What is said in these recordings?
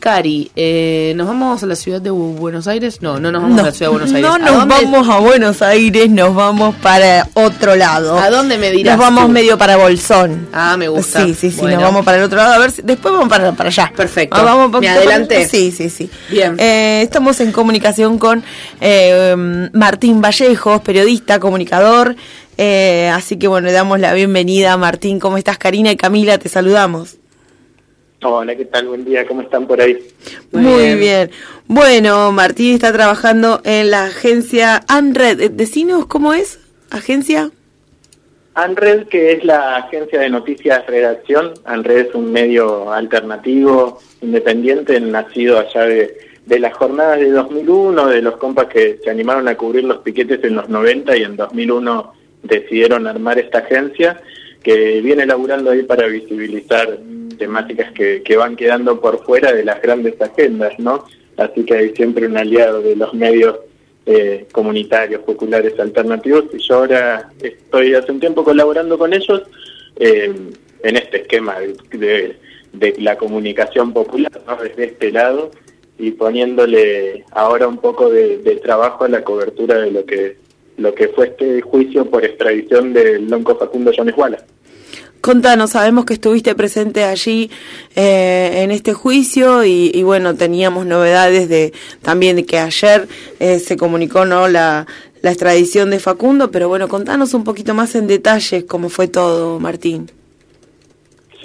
Cari, eh, ¿nos vamos a la ciudad de Buenos Aires? No, no nos vamos a la ciudad de Buenos Aires. No nos vamos a Buenos Aires, nos vamos para otro lado. ¿A dónde me dirás? Nos vamos medio para Bolsón. Ah, me gusta. Sí, sí, sí, nos vamos para el otro lado. A ver, si, después vamos para, para allá. Perfecto. Ah, vamos me adelante. Sí, sí, sí. Bien. Eh, estamos en comunicación con eh, Martín Vallejos, periodista, comunicador. Eh, así que bueno, le damos la bienvenida. Martín, ¿cómo estás? Karina y Camila, te saludamos. Hola, ¿qué tal? Buen día, ¿cómo están por ahí? Muy, bien. Bueno, Martín está trabajando en la agencia ANRED. Eh, Decinos, ¿cómo es? ¿Agencia? ANRED, que es la agencia de noticias redacción. ANRED es un medio alternativo, independiente, nacido allá de, de las jornadas de 2001, de los compas que se animaron a cubrir los piquetes en los 90 y en 2001 decidieron armar esta agencia que viene laburando ahí para visibilizar temáticas que, van quedando por fuera de las grandes agendas, ¿no? Así que hay siempre un aliado de los medios eh, comunitarios, populares, alternativos, y yo ahora estoy hace un tiempo colaborando con ellos eh, en este esquema de, de, la comunicación popular, ¿no? desde este lado, y poniéndole ahora un poco de, de, trabajo a la cobertura de lo que lo que fue este juicio por extradición del lonco Facundo Jones Wallace. Contanos, sabemos que estuviste presente allí eh, en este juicio y, y, bueno, teníamos novedades de también de que ayer eh, se comunicó no la, la extradición de Facundo, pero bueno, contanos un poquito más en detalles cómo fue todo, Martín.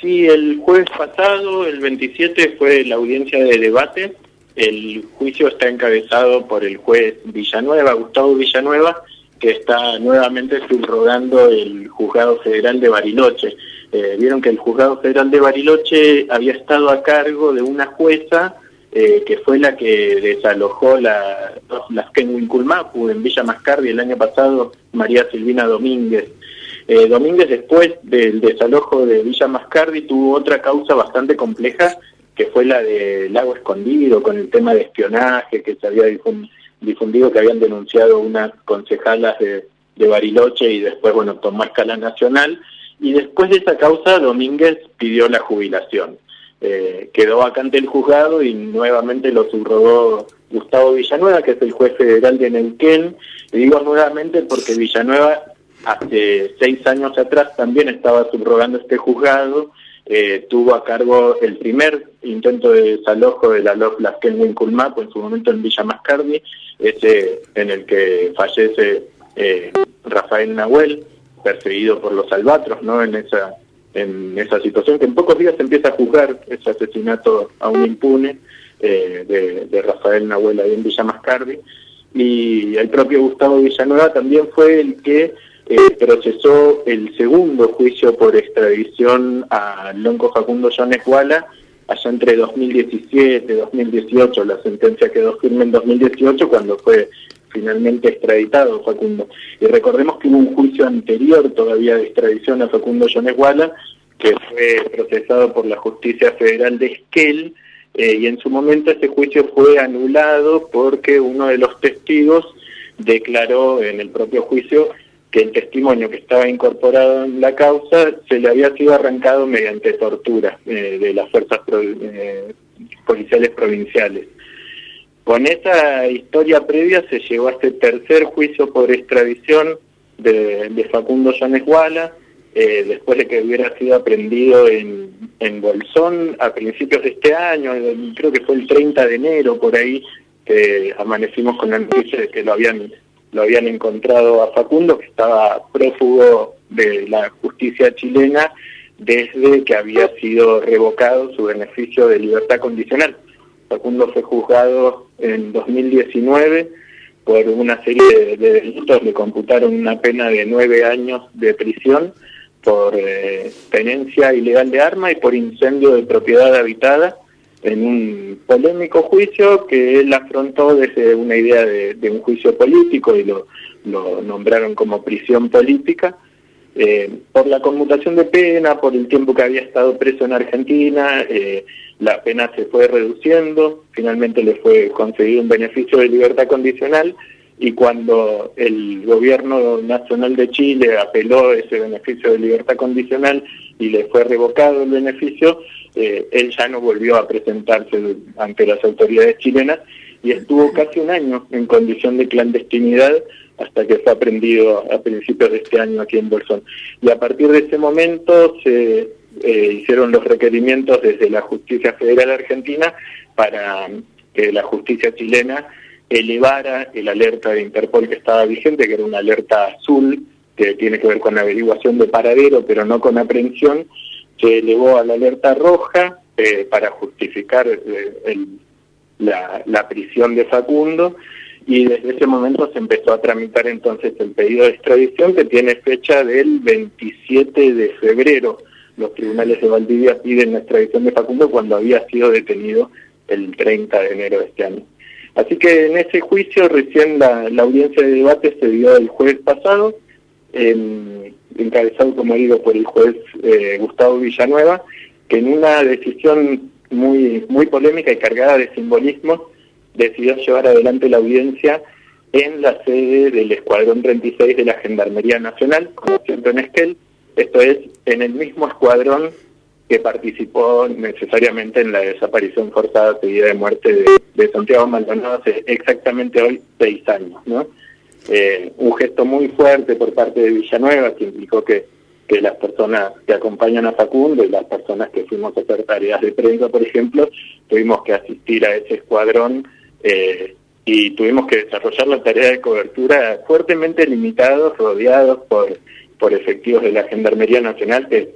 Sí, el jueves pasado, el 27, fue la audiencia de debate. El juicio está encabezado por el juez Villanueva, Gustavo Villanueva, que está nuevamente subrogando el juzgado federal de Bariloche. Eh, vieron que el juzgado federal de Bariloche había estado a cargo de una jueza eh, que fue la que desalojó la, las Kenwin Kulmapu en Villa Mascardi el año pasado, María Silvina Domínguez. Eh, Domínguez después del desalojo de Villa Mascardi tuvo otra causa bastante compleja que fue la de Lago Escondido con el tema de espionaje que se había difundido difundido que habían denunciado unas concejalas de, Bariloche y después, bueno, tomó escala nacional. Y después de esa causa, Domínguez pidió la jubilación. Eh, quedó vacante el juzgado y nuevamente lo subrogó Gustavo Villanueva, que es el juez federal de Neuquén. Y digo nuevamente porque Villanueva hace seis años atrás también estaba subrogando este juzgado eh, tuvo a cargo el primer intento de desalojo de la LOF Lasken Culmapo en su momento en Villa Mascardi, ese en el que fallece eh, Rafael Nahuel, perseguido por los albatros, ¿no? En esa en esa situación que en pocos días se empieza a juzgar ese asesinato aún impune eh, de, de, Rafael Nahuel ahí en Villa Mascardi. Y el propio Gustavo Villanueva también fue el que eh, procesó el segundo juicio por extradición a Lonco Facundo Jones Guala allá entre 2017 y 2018. La sentencia quedó firme en 2018 cuando fue finalmente extraditado Facundo. Y recordemos que hubo un juicio anterior todavía de extradición a Facundo Jones Guala que fue procesado por la Justicia Federal de Esquel eh, y en su momento ese juicio fue anulado porque uno de los testigos declaró en el propio juicio que el testimonio que estaba incorporado en la causa se le había sido arrancado mediante tortura eh, de las fuerzas pro, eh, policiales provinciales. Con esa historia previa se llegó a este tercer juicio por extradición de, Facundo Jones Guala, eh, después de que hubiera sido aprendido en, en Bolsón a principios de este año, creo que fue el 30 de enero por ahí, que amanecimos con la noticia de que lo habían lo habían encontrado a Facundo, que estaba prófugo de la justicia chilena desde que había sido revocado su beneficio de libertad condicional. Facundo fue juzgado en 2019 por una serie de, delitos, le computaron una pena de nueve años de prisión por eh, tenencia ilegal de arma y por incendio de propiedad habitada en un polémico juicio que él afrontó desde una idea de, un juicio político y lo, lo, nombraron como prisión política, eh, por la conmutación de pena, por el tiempo que había estado preso en Argentina, eh, la pena se fue reduciendo, finalmente le fue concedido un beneficio de libertad condicional y cuando el gobierno nacional de Chile apeló ese beneficio de libertad condicional y le fue revocado el beneficio, eh, él ya no volvió a presentarse ante las autoridades chilenas y estuvo casi un año en condición de clandestinidad hasta que fue aprendido a principios de este año aquí en Bolsón. Y a partir de ese momento se eh, hicieron los requerimientos desde la justicia federal argentina para que la justicia chilena elevara el alerta de Interpol que estaba vigente, que era una alerta azul, que tiene que ver con averiguación de paradero, pero no con aprehensión, se elevó a la alerta roja eh, para justificar eh, la, la prisión de Facundo y desde ese momento se empezó a tramitar entonces el pedido de extradición que tiene fecha del 27 de febrero. Los tribunales de Valdivia piden la extradición de Facundo cuando había sido detenido el 30 de enero de este año. Así que en ese juicio recién la, audiencia de debate se dio el jueves pasado, encabezado, como digo, por el juez eh, Gustavo Villanueva, que en una decisión muy, muy polémica y cargada de simbolismo, decidió llevar adelante la audiencia en la sede del Escuadrón 36 de la Gendarmería Nacional, como siempre en Esquel, esto es, en el mismo escuadrón que participó necesariamente en la desaparición forzada seguida de muerte de, Santiago Maldonado hace exactamente hoy seis años, ¿no? Eh, un gesto muy fuerte por parte de Villanueva que implicó que, que las personas que acompañan a Facundo y las personas que fuimos a hacer tareas de prensa, por ejemplo, tuvimos que asistir a ese escuadrón eh, y tuvimos que desarrollar la tarea de cobertura fuertemente limitados, rodeados por, por efectivos de la Gendarmería Nacional que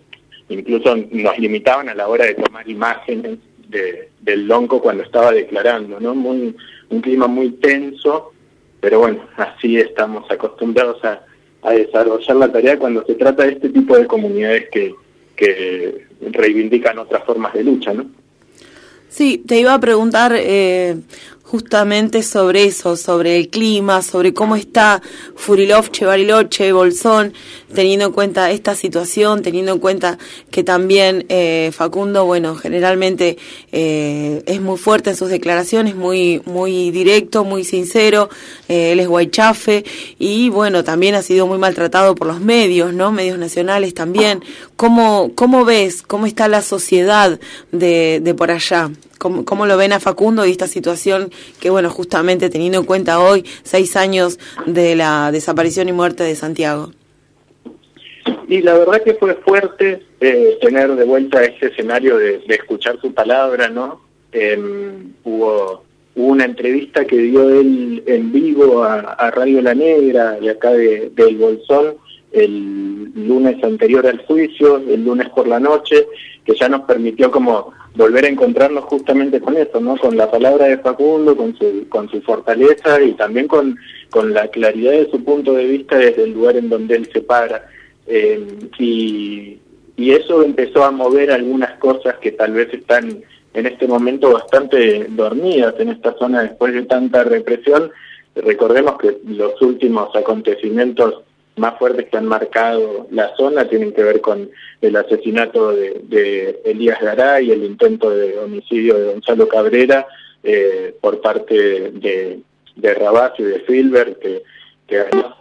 incluso nos limitaban a la hora de tomar imágenes de, del lonco cuando estaba declarando, ¿no? Muy, un clima muy tenso, pero bueno, así estamos acostumbrados a, a desarrollar la tarea cuando se trata de este tipo de comunidades que, que reivindican otras formas de lucha, ¿no? Sí, te iba a preguntar, eh, justamente sobre eso, sobre el clima, sobre cómo está Furilovche, Bariloche, Bolsón, teniendo en cuenta esta situación, teniendo en cuenta que también eh, Facundo, bueno, generalmente eh, es muy fuerte en sus declaraciones, muy, muy directo, muy sincero, eh, él es guaychafe y bueno, también ha sido muy maltratado por los medios, ¿no? Medios nacionales también. ¿Cómo, cómo ves, cómo está la sociedad de, de por allá? ¿Cómo, lo ven a Facundo y esta situación que, bueno, justamente teniendo en cuenta hoy, seis años de la desaparición y muerte de Santiago? Y la verdad que fue fuerte eh, tener de vuelta este escenario de, escuchar su palabra, ¿no? Em, hubo, una entrevista que dio él en vivo a, Radio La Negra, de acá de, del Bolsón, el lunes anterior al juicio, el lunes por la noche, que ya nos permitió como volver a encontrarnos justamente con eso, ¿no? Con la palabra de Facundo, con su, con su fortaleza y también con, con la claridad de su punto de vista desde el lugar en donde él se para. Eh, y, y eso empezó a mover algunas cosas que tal vez están en este momento bastante dormidas en esta zona después de tanta represión. Recordemos que los últimos acontecimientos más fuertes que han marcado la zona tienen que ver con el asesinato de, de Elías Garay, el intento de homicidio de Gonzalo Cabrera eh, por parte de, de Rabás y de Filbert, que,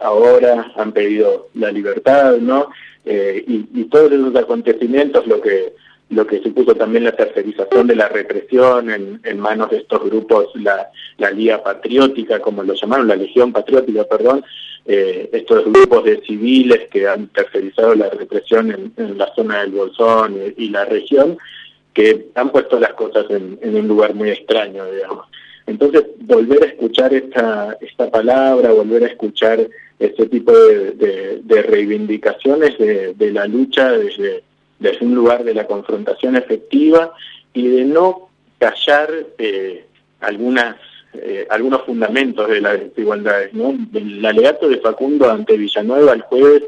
ahora han pedido la libertad, ¿no? Eh, y, y todos esos acontecimientos lo que lo que supuso también la tercerización de la represión en, manos de estos grupos, la, la Liga Patriótica, como lo llamaron, la Legión Patriótica, perdón, eh, estos grupos de civiles que han tercerizado la represión en, la zona del Bolsón y, la región, que han puesto las cosas en, un lugar muy extraño, digamos. Entonces, volver a escuchar esta, esta palabra, volver a escuchar este tipo de, de, reivindicaciones de, de, la lucha desde, desde un lugar de la confrontación efectiva y de no callar eh, algunas eh, algunos fundamentos de las desigualdades. ¿no? El alegato de Facundo ante Villanueva el jueves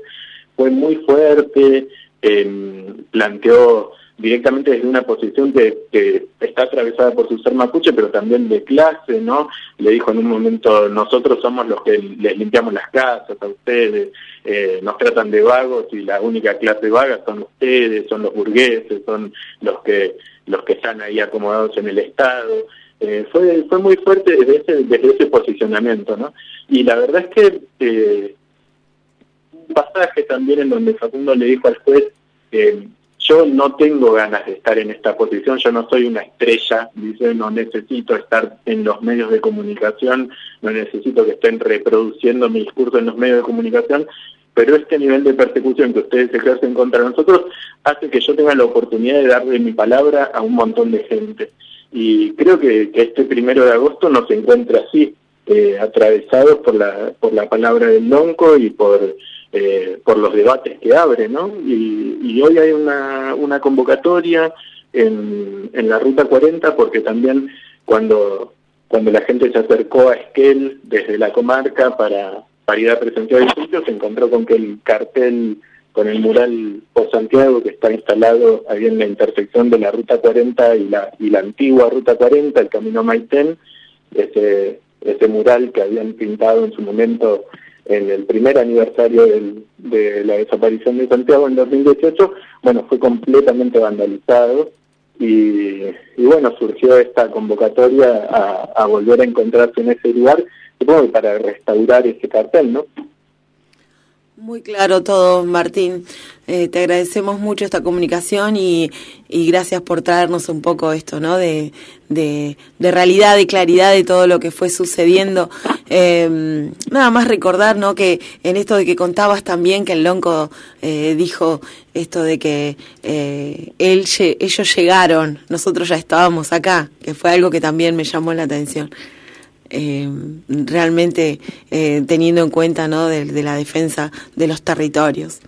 fue muy fuerte, eh, planteó directamente desde una posición que, que, está atravesada por su ser mapuche, pero también de clase, ¿no? Le dijo en un momento, nosotros somos los que les limpiamos las casas a ustedes, eh, nos tratan de vagos y la única clase vaga son ustedes, son los burgueses, son los que los que están ahí acomodados en el Estado. Eh, fue, fue muy fuerte desde ese, desde ese posicionamiento, ¿no? Y la verdad es que eh, un pasaje también en donde Facundo le dijo al juez, yo no tengo ganas de estar en esta posición, yo no soy una estrella, dice, no necesito estar en los medios de comunicación, no necesito que estén reproduciendo mi discurso en los medios de comunicación, pero este nivel de persecución que ustedes ejercen contra nosotros hace que yo tenga la oportunidad de darle mi palabra a un montón de gente. Y creo que, este primero de agosto nos encuentra así, eh, atravesados por la, por la palabra del lonco y por eh, por los debates que abre, ¿no? Y, hoy hay una, una convocatoria en, en, la Ruta 40 porque también cuando, cuando la gente se acercó a Esquel desde la comarca para, para ir a presenciar el sitio, se encontró con que el cartel con el mural por Santiago que está instalado ahí en la intersección de la Ruta 40 y la, y la antigua Ruta 40, el Camino Maitén, ese, ese mural que habían pintado en su momento en el primer aniversario de la desaparición de Santiago en 2018, bueno, fue completamente vandalizado y, bueno, surgió esta convocatoria a, volver a encontrarse en ese lugar, supongo para restaurar ese cartel, ¿no? Muy claro todo, Martín. Eh, te agradecemos mucho esta comunicación y, gracias por traernos un poco esto, ¿no? De, de, de realidad, de claridad de todo lo que fue sucediendo. Eh, nada más recordar, ¿no? Que en esto de que contabas también que el Lonco eh, dijo esto de que eh, él, ellos llegaron, nosotros ya estábamos acá, que fue algo que también me llamó la atención eh, realmente eh, teniendo en cuenta ¿no? De, la defensa de los territorios.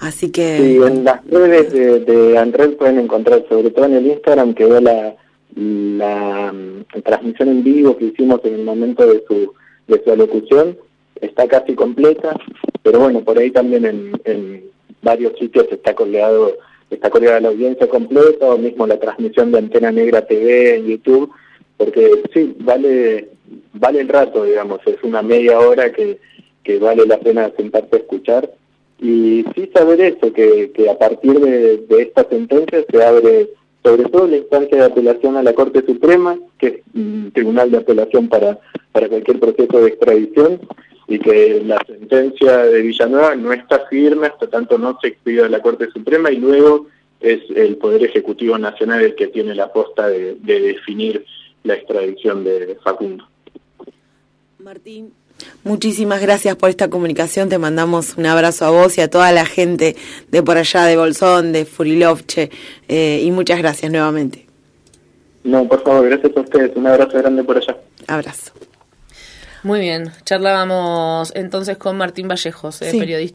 Así que... Sí, en las redes de, de Andrés pueden encontrar, sobre todo en el Instagram, que ve la, la, mm, transmisión en vivo que hicimos en el momento de su, de su alocución, está casi completa, pero bueno, por ahí también en, en varios sitios está colgado está colgada la audiencia completa, o mismo la transmisión de Antena Negra TV en YouTube, porque sí, vale vale el rato, digamos, es una media hora que, que vale la pena sentarte a escuchar. Y sí saber eso, que, que a partir de, de esta sentencia se abre sobre todo la instancia de apelación a la Corte Suprema, que es un tribunal de apelación para, para cualquier proceso de extradición, y que la sentencia de Villanueva no está firme hasta tanto no se expida la Corte Suprema y luego es el Poder Ejecutivo Nacional el que tiene la posta de, de definir la extradición de Facundo. Martín, muchísimas gracias por esta comunicación. Te mandamos un abrazo a vos y a toda la gente de por allá, de Bolsón, de Furilovche, eh, y muchas gracias nuevamente. No, por favor, gracias a ustedes. Un abrazo grande por allá. Abrazo. Muy bien, charlábamos entonces con Martín Vallejos, eh, periodista.